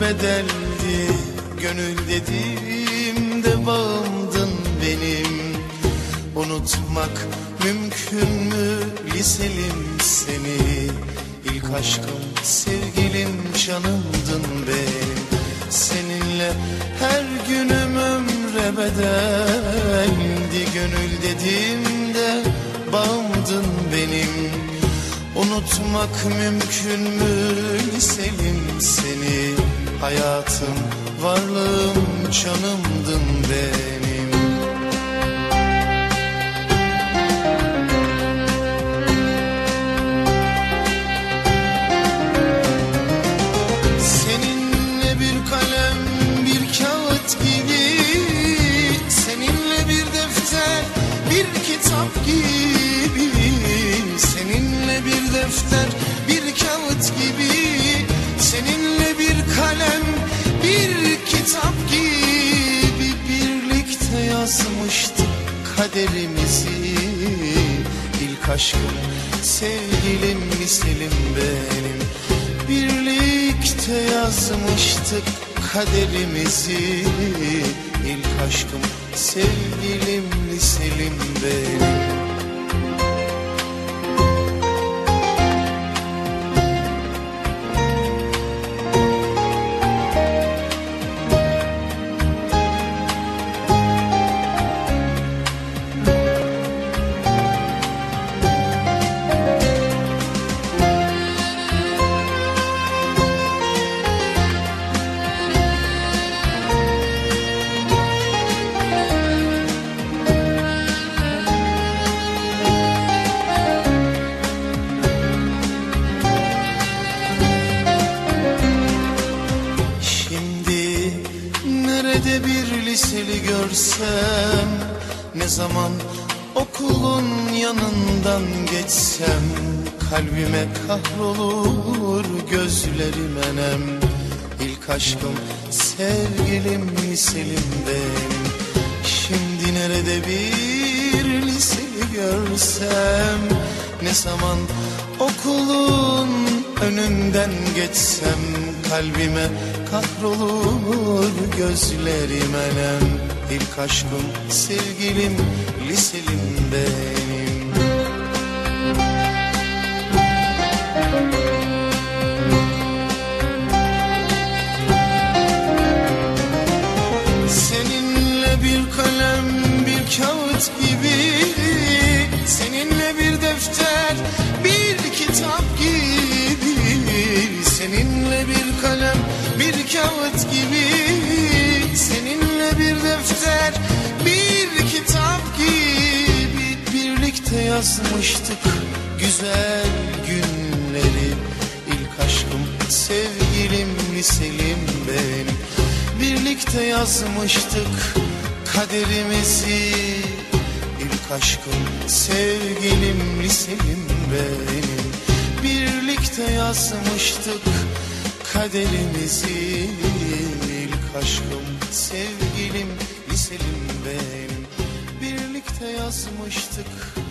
bedeldi Gönül dediğimde bağımdın benim. Unutmak mümkün mü liselim seni? İlk aşkım sevgilim canımdın benim. Seninle her günüm ömre bedeldi. Gönül dediğimde bağımdın benim Unutmak mümkün mü? Liselim seni Hayatım, varlığım, canımdın benim Aşkım, sevgilim, miselim benim. Birlikte yazmıştık kaderimizi. İlk aşkım, sevgilim, liselim benim liseli görsem Ne zaman okulun yanından geçsem Kalbime kahrolur gözlerim enem. İlk aşkım sevgilim liselim benim. Şimdi nerede bir liseli görsem Ne zaman okulun önünden geçsem Kalbime kahrolur gözlerim enem İlk aşkım sevgilim liselim benim. Seninle bir kalem bir kağıt gibi. Seninle bir defter bir kitap gibi. Seninle bir kalem bir kağıt gibi yazmıştık güzel günleri. İlk aşkım sevgilim liselim benim. Birlikte yazmıştık kaderimizi. İlk aşkım sevgilim liselim benim. Birlikte yazmıştık kaderimizi. İlk aşkım sevgilim liselim benim. Birlikte yazmıştık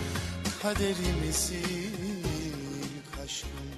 kaderimizi ilk aşkın